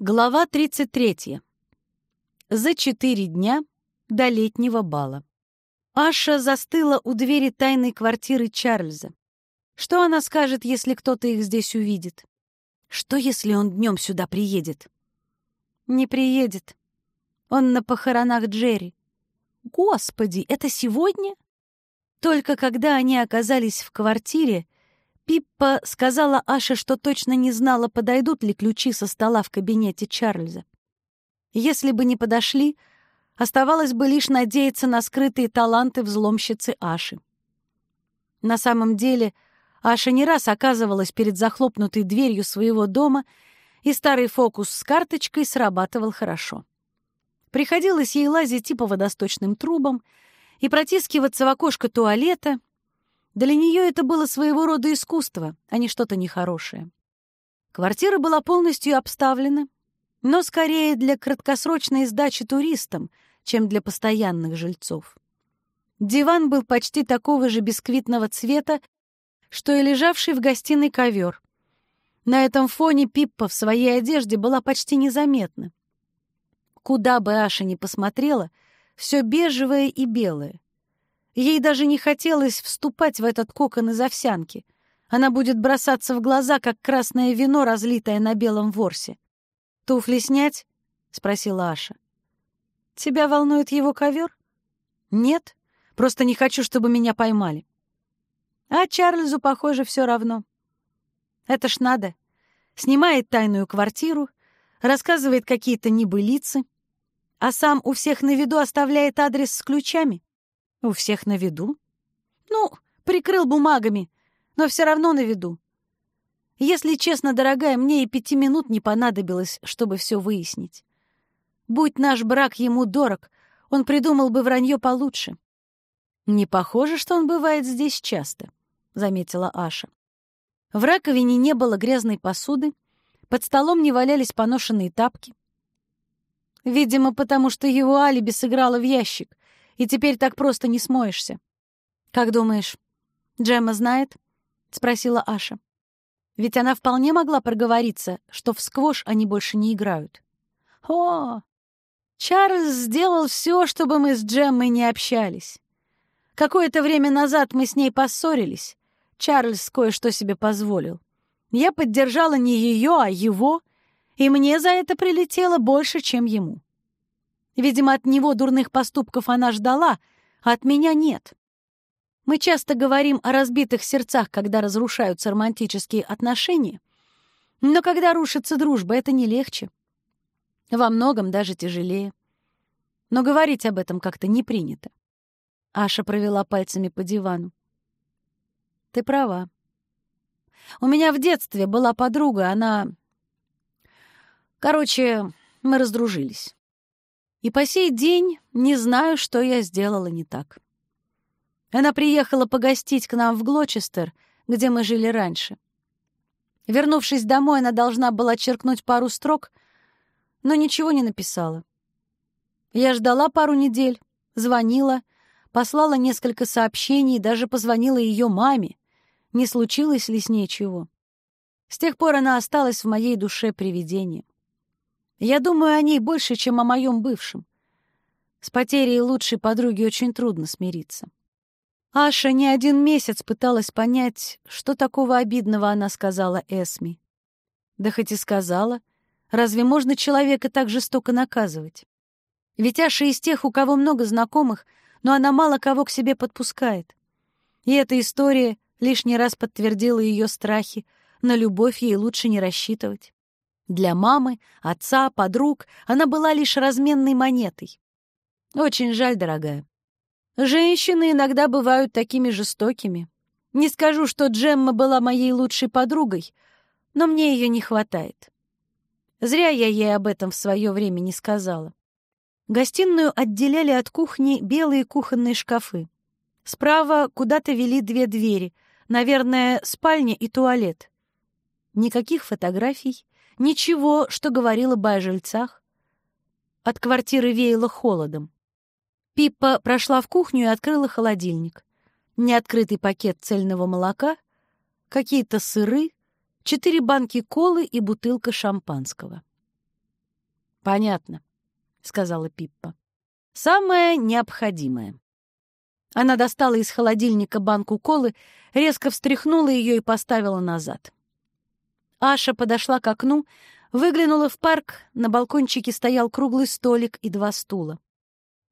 Глава 33. За четыре дня до летнего бала. Аша застыла у двери тайной квартиры Чарльза. Что она скажет, если кто-то их здесь увидит? Что, если он днем сюда приедет? Не приедет. Он на похоронах Джерри. Господи, это сегодня? Только когда они оказались в квартире, Пиппа сказала Аше, что точно не знала, подойдут ли ключи со стола в кабинете Чарльза. Если бы не подошли, оставалось бы лишь надеяться на скрытые таланты взломщицы Аши. На самом деле, Аша не раз оказывалась перед захлопнутой дверью своего дома, и старый фокус с карточкой срабатывал хорошо. Приходилось ей лазить и по водосточным трубам, и протискиваться в окошко туалета, для нее это было своего рода искусство, а не что-то нехорошее. Квартира была полностью обставлена, но скорее для краткосрочной сдачи туристам, чем для постоянных жильцов. Диван был почти такого же бисквитного цвета, что и лежавший в гостиной ковер. На этом фоне Пиппа в своей одежде была почти незаметна. Куда бы Аша ни посмотрела, все бежевое и белое. Ей даже не хотелось вступать в этот кокон из овсянки. Она будет бросаться в глаза, как красное вино, разлитое на белом ворсе. «Туфли снять?» — спросила Аша. «Тебя волнует его ковер?» «Нет, просто не хочу, чтобы меня поймали». А Чарльзу, похоже, все равно. Это ж надо. Снимает тайную квартиру, рассказывает какие-то небылицы, а сам у всех на виду оставляет адрес с ключами. У всех на виду? Ну, прикрыл бумагами, но все равно на виду. Если честно, дорогая, мне и пяти минут не понадобилось, чтобы все выяснить. Будь наш брак ему дорог, он придумал бы вранье получше. «Не похоже, что он бывает здесь часто», — заметила Аша. В раковине не было грязной посуды, под столом не валялись поношенные тапки. Видимо, потому что его алиби сыграло в ящик и теперь так просто не смоешься. Как думаешь, Джемма знает? спросила Аша. Ведь она вполне могла проговориться, что в сквош они больше не играют. О, Чарльз сделал все, чтобы мы с Джеммой не общались. Какое-то время назад мы с ней поссорились. Чарльз кое-что себе позволил. Я поддержала не ее, а его, и мне за это прилетело больше, чем ему. Видимо, от него дурных поступков она ждала, а от меня нет. Мы часто говорим о разбитых сердцах, когда разрушаются романтические отношения, но когда рушится дружба, это не легче. Во многом даже тяжелее. Но говорить об этом как-то не принято. Аша провела пальцами по дивану. Ты права. У меня в детстве была подруга, она... Короче, мы раздружились. И по сей день не знаю, что я сделала не так. Она приехала погостить к нам в Глочестер, где мы жили раньше. Вернувшись домой, она должна была черкнуть пару строк, но ничего не написала. Я ждала пару недель, звонила, послала несколько сообщений, даже позвонила ее маме, не случилось ли с ней чего. С тех пор она осталась в моей душе привидением. Я думаю о ней больше, чем о моем бывшем. С потерей лучшей подруги очень трудно смириться. Аша не один месяц пыталась понять, что такого обидного она сказала Эсми. Да хоть и сказала, разве можно человека так жестоко наказывать? Ведь Аша из тех, у кого много знакомых, но она мало кого к себе подпускает. И эта история лишний раз подтвердила ее страхи, на любовь ей лучше не рассчитывать. Для мамы, отца, подруг она была лишь разменной монетой. Очень жаль, дорогая. Женщины иногда бывают такими жестокими. Не скажу, что Джемма была моей лучшей подругой, но мне ее не хватает. Зря я ей об этом в свое время не сказала. Гостиную отделяли от кухни белые кухонные шкафы. Справа куда-то вели две двери, наверное, спальня и туалет. Никаких фотографий, Ничего, что говорило бы о жильцах. От квартиры веяло холодом. Пиппа прошла в кухню и открыла холодильник. Неоткрытый пакет цельного молока, какие-то сыры, четыре банки колы и бутылка шампанского. «Понятно», — сказала Пиппа. «Самое необходимое». Она достала из холодильника банку колы, резко встряхнула ее и поставила назад. Аша подошла к окну, выглянула в парк, на балкончике стоял круглый столик и два стула.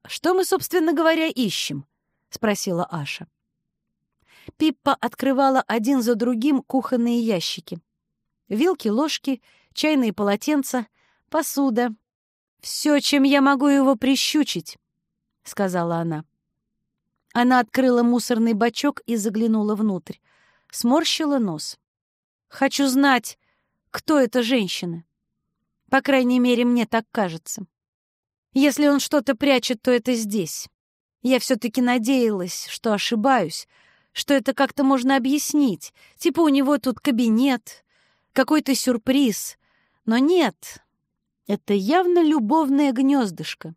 «Что мы, собственно говоря, ищем?» — спросила Аша. Пиппа открывала один за другим кухонные ящики. Вилки, ложки, чайные полотенца, посуда. «Все, чем я могу его прищучить», — сказала она. Она открыла мусорный бачок и заглянула внутрь. Сморщила нос. «Хочу знать, кто эта женщина. По крайней мере, мне так кажется. Если он что-то прячет, то это здесь. Я все-таки надеялась, что ошибаюсь, что это как-то можно объяснить. Типа у него тут кабинет, какой-то сюрприз. Но нет, это явно любовное гнездышко.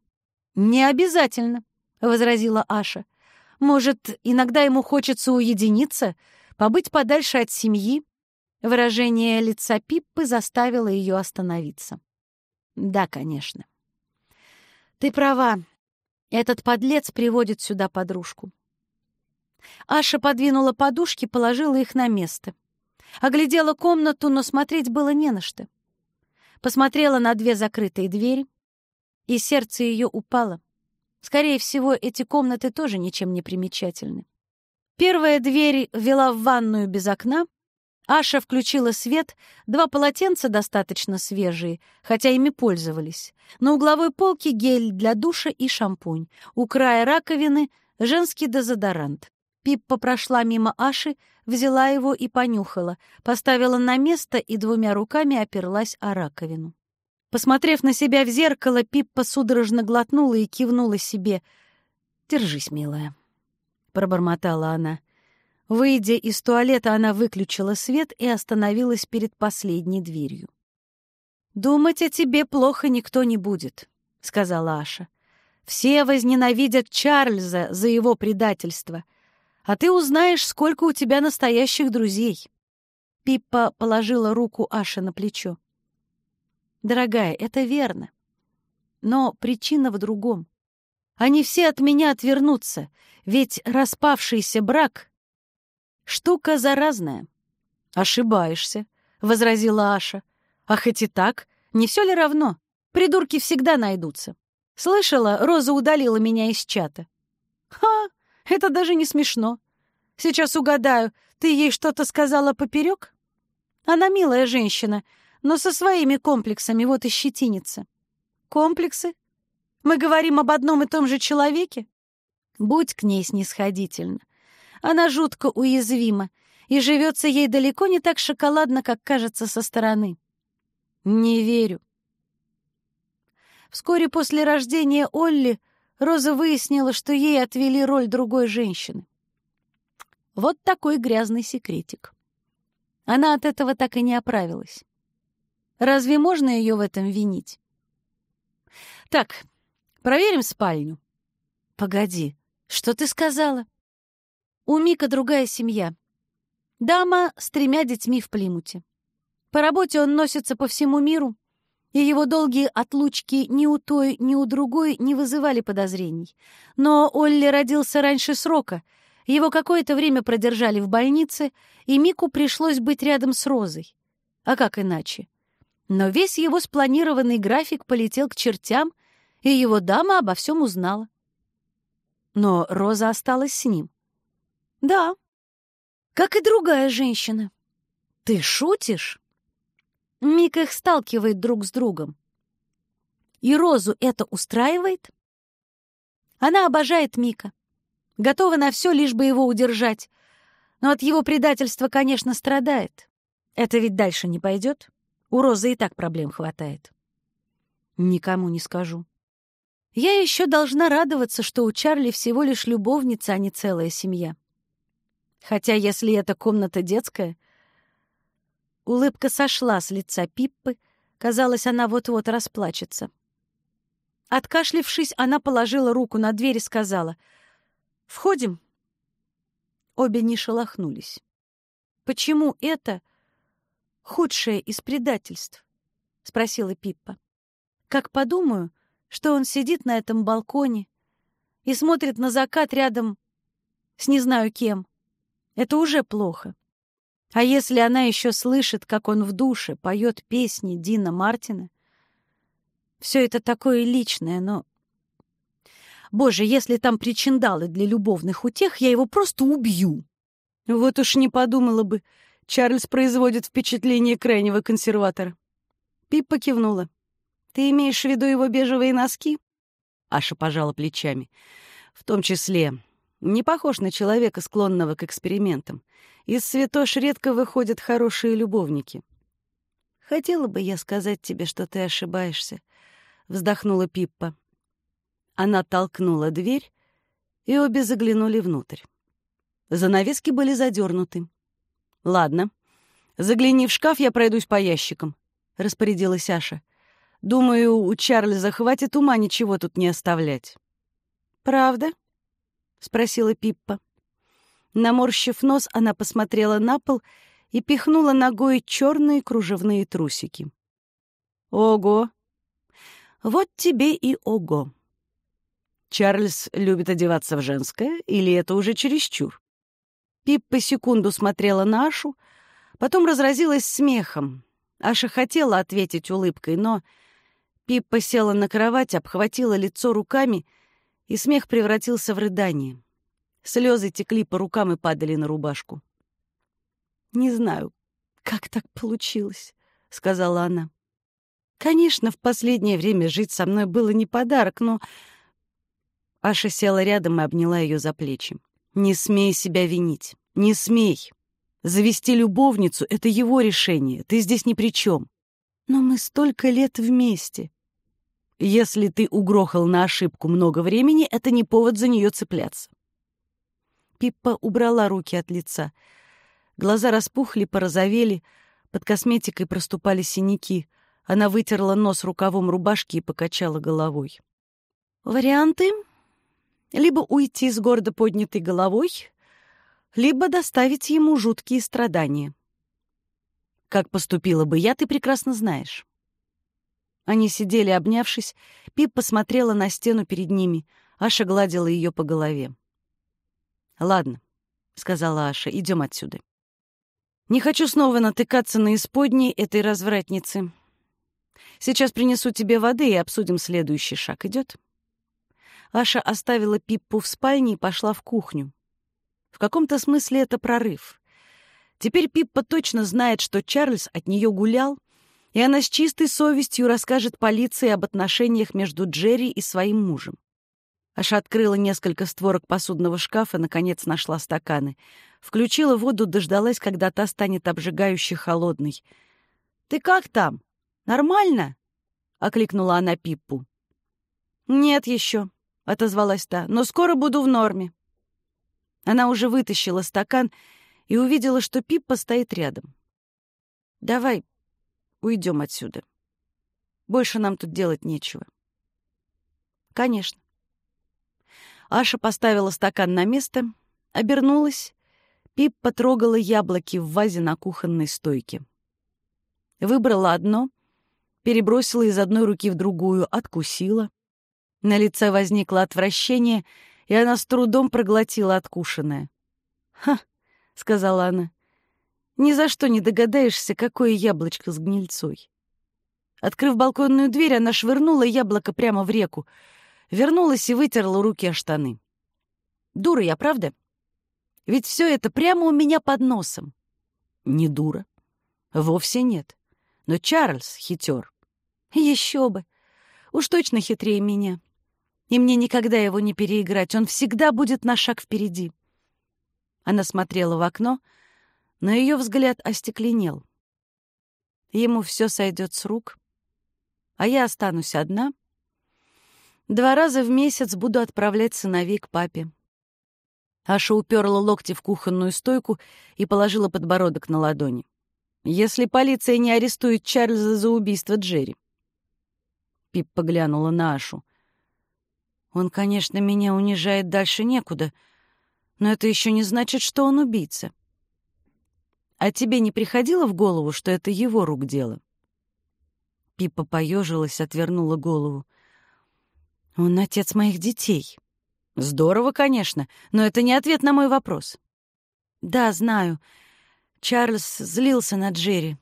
«Не обязательно», — возразила Аша. «Может, иногда ему хочется уединиться, побыть подальше от семьи?» Выражение лица Пиппы заставило ее остановиться. «Да, конечно. Ты права. Этот подлец приводит сюда подружку. Аша подвинула подушки, положила их на место. Оглядела комнату, но смотреть было не на что. Посмотрела на две закрытые двери, и сердце ее упало. Скорее всего, эти комнаты тоже ничем не примечательны. Первая дверь вела в ванную без окна. Аша включила свет, два полотенца достаточно свежие, хотя ими пользовались. На угловой полке гель для душа и шампунь. У края раковины — женский дезодорант. Пиппа прошла мимо Аши, взяла его и понюхала, поставила на место и двумя руками оперлась о раковину. Посмотрев на себя в зеркало, Пиппа судорожно глотнула и кивнула себе. «Держись, милая», — пробормотала она. Выйдя из туалета, она выключила свет и остановилась перед последней дверью. «Думать о тебе плохо никто не будет», — сказала Аша. «Все возненавидят Чарльза за его предательство — а ты узнаешь, сколько у тебя настоящих друзей». Пиппа положила руку Аше на плечо. «Дорогая, это верно. Но причина в другом. Они все от меня отвернутся, ведь распавшийся брак — штука заразная». «Ошибаешься», — возразила Аша. «А хоть и так, не все ли равно? Придурки всегда найдутся. Слышала, Роза удалила меня из чата». «Ха! Это даже не смешно. Сейчас угадаю, ты ей что-то сказала поперек? Она милая женщина, но со своими комплексами вот и щетинится. Комплексы? Мы говорим об одном и том же человеке? Будь к ней снисходительна. Она жутко уязвима, и живется ей далеко не так шоколадно, как кажется со стороны. Не верю. Вскоре после рождения Олли Роза выяснила, что ей отвели роль другой женщины. Вот такой грязный секретик. Она от этого так и не оправилась. Разве можно ее в этом винить? Так, проверим спальню. Погоди, что ты сказала? У Мика другая семья. Дама с тремя детьми в Плимуте. По работе он носится по всему миру, и его долгие отлучки ни у той, ни у другой не вызывали подозрений. Но Олли родился раньше срока, его какое-то время продержали в больнице, и Мику пришлось быть рядом с Розой. А как иначе? Но весь его спланированный график полетел к чертям, и его дама обо всем узнала. Но Роза осталась с ним. Да, как и другая женщина. Ты шутишь? Мик их сталкивает друг с другом. И Розу это устраивает? Она обожает Мика. Готова на все, лишь бы его удержать. Но от его предательства, конечно, страдает. Это ведь дальше не пойдет. У Розы и так проблем хватает. Никому не скажу. Я еще должна радоваться, что у Чарли всего лишь любовница, а не целая семья. Хотя если эта комната детская — Улыбка сошла с лица Пиппы, казалось, она вот-вот расплачется. Откашлившись, она положила руку на дверь и сказала «Входим». Обе не шелохнулись. «Почему это худшее из предательств?» — спросила Пиппа. как подумаю, что он сидит на этом балконе и смотрит на закат рядом с не знаю кем. Это уже плохо. А если она еще слышит, как он в душе поет песни Дина Мартина? Все это такое личное, но... Боже, если там причиндалы для любовных утех, я его просто убью. Вот уж не подумала бы. Чарльз производит впечатление крайнего консерватора. Пиппа кивнула. «Ты имеешь в виду его бежевые носки?» Аша пожала плечами. «В том числе. Не похож на человека, склонного к экспериментам. Из святош редко выходят хорошие любовники. «Хотела бы я сказать тебе, что ты ошибаешься», — вздохнула Пиппа. Она толкнула дверь, и обе заглянули внутрь. Занавески были задернуты. «Ладно, загляни в шкаф, я пройдусь по ящикам», — распорядилась Аша. «Думаю, у Чарльза хватит ума ничего тут не оставлять». «Правда?» — спросила Пиппа. Наморщив нос, она посмотрела на пол и пихнула ногой черные кружевные трусики. «Ого! Вот тебе и ого!» Чарльз любит одеваться в женское, или это уже чересчур? Пиппа секунду смотрела на Ашу, потом разразилась смехом. Аша хотела ответить улыбкой, но Пиппа села на кровать, обхватила лицо руками, и смех превратился в рыдание. Слезы текли по рукам и падали на рубашку. «Не знаю, как так получилось», — сказала она. «Конечно, в последнее время жить со мной было не подарок, но...» Аша села рядом и обняла ее за плечи. «Не смей себя винить. Не смей. Завести любовницу — это его решение. Ты здесь ни при чем. Но мы столько лет вместе. Если ты угрохал на ошибку много времени, это не повод за нее цепляться. Пиппа убрала руки от лица. Глаза распухли, порозовели, под косметикой проступали синяки. Она вытерла нос рукавом рубашки и покачала головой. «Варианты? Либо уйти с гордо поднятой головой, либо доставить ему жуткие страдания. Как поступила бы я, ты прекрасно знаешь». Они сидели, обнявшись. Пип посмотрела на стену перед ними. Аша гладила ее по голове. «Ладно», — сказала Аша, — «идем отсюда». «Не хочу снова натыкаться на исподней этой развратницы. Сейчас принесу тебе воды и обсудим следующий шаг. Идет?» Аша оставила Пиппу в спальне и пошла в кухню. В каком-то смысле это прорыв. Теперь Пиппа точно знает, что Чарльз от нее гулял, и она с чистой совестью расскажет полиции об отношениях между Джерри и своим мужем. Аша открыла несколько створок посудного шкафа, наконец нашла стаканы. Включила воду, дождалась, когда та станет обжигающе холодной. «Ты как там? Нормально?» — окликнула она Пиппу. «Нет еще», — отозвалась та, — «но скоро буду в норме». Она уже вытащила стакан и увидела, что Пиппа стоит рядом. «Давай уйдем отсюда. Больше нам тут делать нечего». «Конечно». Аша поставила стакан на место, обернулась. Пип потрогала яблоки в вазе на кухонной стойке. Выбрала одно, перебросила из одной руки в другую, откусила. На лице возникло отвращение, и она с трудом проглотила откушенное. «Ха!» — сказала она. «Ни за что не догадаешься, какое яблочко с гнильцой». Открыв балконную дверь, она швырнула яблоко прямо в реку — вернулась и вытерла руки о штаны. Дура я, правда? Ведь все это прямо у меня под носом. Не дура. Вовсе нет. Но Чарльз хитер. Еще бы. Уж точно хитрее меня. И мне никогда его не переиграть. Он всегда будет на шаг впереди. Она смотрела в окно, но ее взгляд остекленел. Ему все сойдет с рук, а я останусь одна Два раза в месяц буду отправлять сыновей к папе. Аша уперла локти в кухонную стойку и положила подбородок на ладони. «Если полиция не арестует Чарльза за убийство Джерри». Пип поглянула на Ашу. «Он, конечно, меня унижает дальше некуда, но это еще не значит, что он убийца. А тебе не приходило в голову, что это его рук дело?» Пиппа поежилась, отвернула голову. «Он отец моих детей». «Здорово, конечно, но это не ответ на мой вопрос». «Да, знаю. Чарльз злился на Джерри.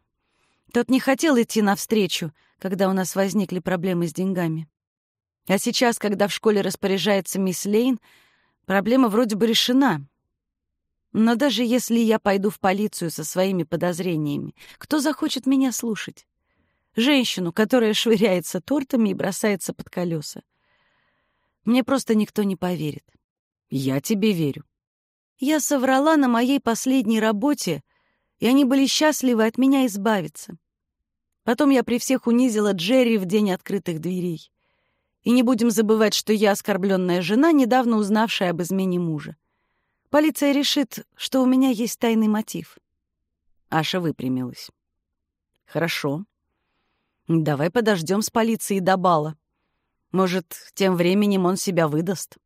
Тот не хотел идти навстречу, когда у нас возникли проблемы с деньгами. А сейчас, когда в школе распоряжается мисс Лейн, проблема вроде бы решена. Но даже если я пойду в полицию со своими подозрениями, кто захочет меня слушать? Женщину, которая швыряется тортами и бросается под колеса. Мне просто никто не поверит. Я тебе верю. Я соврала на моей последней работе, и они были счастливы от меня избавиться. Потом я при всех унизила Джерри в день открытых дверей. И не будем забывать, что я оскорбленная жена, недавно узнавшая об измене мужа. Полиция решит, что у меня есть тайный мотив. Аша выпрямилась. Хорошо. Давай подождем с полицией до бала. Может, тем временем он себя выдаст.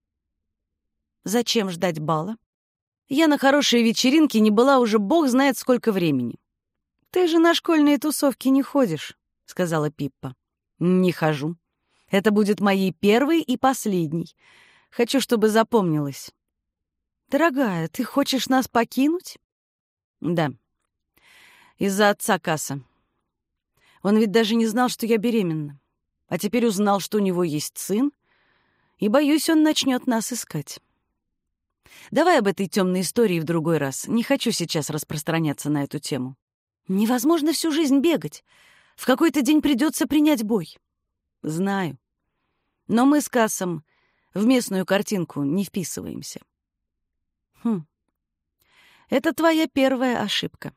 Зачем ждать бала? Я на хорошей вечеринке не была уже бог знает сколько времени. «Ты же на школьные тусовки не ходишь», — сказала Пиппа. «Не хожу. Это будет моей первой и последней. Хочу, чтобы запомнилось». «Дорогая, ты хочешь нас покинуть?» «Да. Из-за отца Касса. Он ведь даже не знал, что я беременна. А теперь узнал, что у него есть сын, и, боюсь, он начнет нас искать». Давай об этой темной истории в другой раз. Не хочу сейчас распространяться на эту тему. Невозможно всю жизнь бегать. В какой-то день придется принять бой. Знаю. Но мы с Кассом в местную картинку не вписываемся. Хм. Это твоя первая ошибка.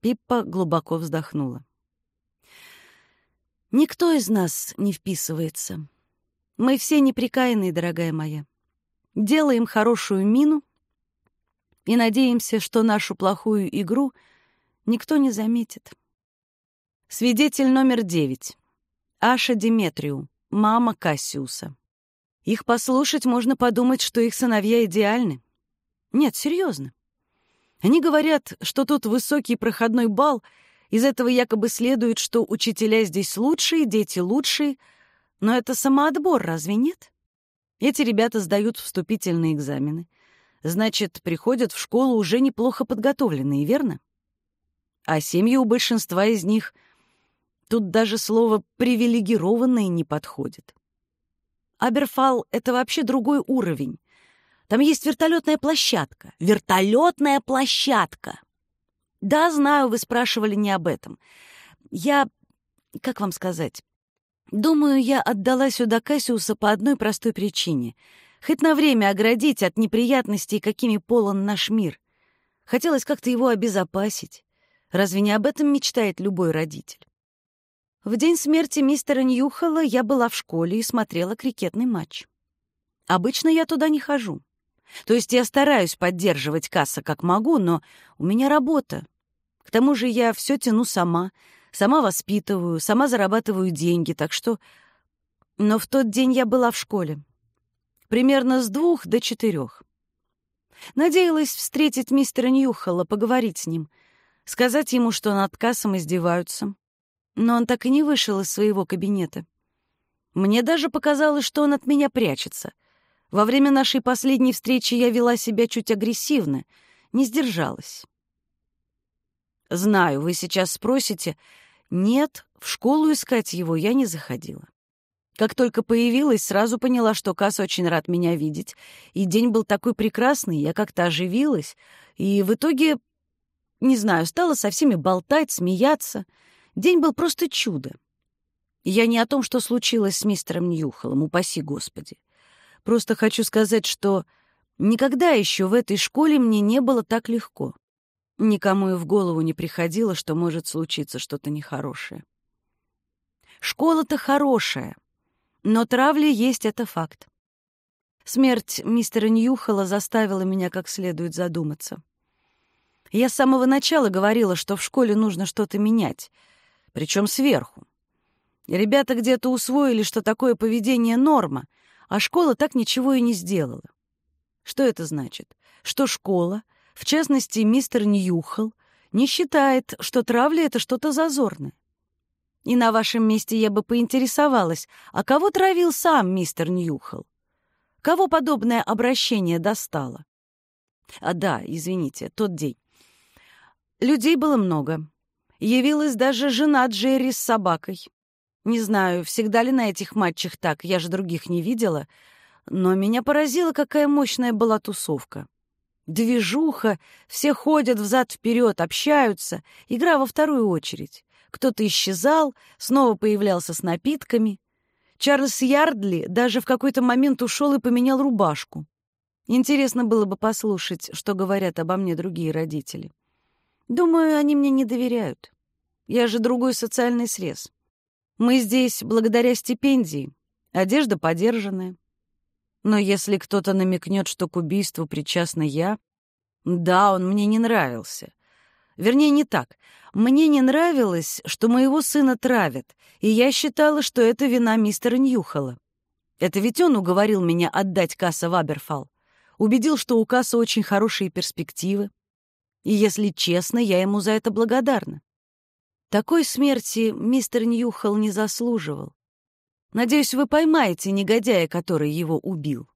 Пиппа глубоко вздохнула. Никто из нас не вписывается. Мы все неприкаянные, дорогая моя делаем хорошую мину и надеемся, что нашу плохую игру никто не заметит. Свидетель номер девять. Аша Диметриу, мама Кассиуса. Их послушать можно подумать, что их сыновья идеальны. Нет, серьезно. Они говорят, что тут высокий проходной бал, из этого якобы следует, что учителя здесь лучшие, дети лучшие, но это самоотбор, разве нет? Эти ребята сдают вступительные экзамены. Значит, приходят в школу уже неплохо подготовленные, верно? А семьи у большинства из них тут даже слово «привилегированные» не подходит. Аберфал — это вообще другой уровень. Там есть вертолетная площадка. Вертолетная площадка! Да, знаю, вы спрашивали не об этом. Я... Как вам сказать? Думаю, я отдала сюда Кассиуса по одной простой причине. Хоть на время оградить от неприятностей, какими полон наш мир. Хотелось как-то его обезопасить. Разве не об этом мечтает любой родитель? В день смерти мистера Ньюхолла я была в школе и смотрела крикетный матч. Обычно я туда не хожу. То есть я стараюсь поддерживать касса как могу, но у меня работа. К тому же я все тяну сама — Сама воспитываю, сама зарабатываю деньги, так что... Но в тот день я была в школе. Примерно с двух до четырех. Надеялась встретить мистера Ньюхолла, поговорить с ним, сказать ему, что над кассом издеваются. Но он так и не вышел из своего кабинета. Мне даже показалось, что он от меня прячется. Во время нашей последней встречи я вела себя чуть агрессивно, не сдержалась. Знаю, вы сейчас спросите, нет, в школу искать его я не заходила. Как только появилась, сразу поняла, что Касс очень рад меня видеть. И день был такой прекрасный, я как-то оживилась. И в итоге, не знаю, стала со всеми болтать, смеяться. День был просто чудо. Я не о том, что случилось с мистером Ньюхолом, упаси Господи. Просто хочу сказать, что никогда еще в этой школе мне не было так легко. Никому и в голову не приходило, что может случиться что-то нехорошее. Школа-то хорошая, но травли есть это факт. Смерть мистера Ньюхола заставила меня как следует задуматься. Я с самого начала говорила, что в школе нужно что-то менять, причем сверху. Ребята где-то усвоили, что такое поведение — норма, а школа так ничего и не сделала. Что это значит? Что школа — в частности, мистер Ньюхол не считает, что травля — это что-то зазорное. И на вашем месте я бы поинтересовалась, а кого травил сам мистер Ньюхол? Кого подобное обращение достало? А да, извините, тот день. Людей было много. Явилась даже жена Джерри с собакой. Не знаю, всегда ли на этих матчах так, я же других не видела, но меня поразило, какая мощная была тусовка. Движуха, все ходят взад-вперед, общаются, игра во вторую очередь. Кто-то исчезал, снова появлялся с напитками. Чарльз Ярдли даже в какой-то момент ушел и поменял рубашку. Интересно было бы послушать, что говорят обо мне другие родители. Думаю, они мне не доверяют. Я же другой социальный срез. Мы здесь благодаря стипендии, одежда подержанная. Но если кто-то намекнет, что к убийству причастна я... Да, он мне не нравился. Вернее, не так. Мне не нравилось, что моего сына травят, и я считала, что это вина мистера Ньюхола. Это ведь он уговорил меня отдать Касса в. Убедил, что у Касса очень хорошие перспективы. И, если честно, я ему за это благодарна. Такой смерти мистер Ньюхол не заслуживал. Надеюсь, вы поймаете негодяя, который его убил.